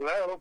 né?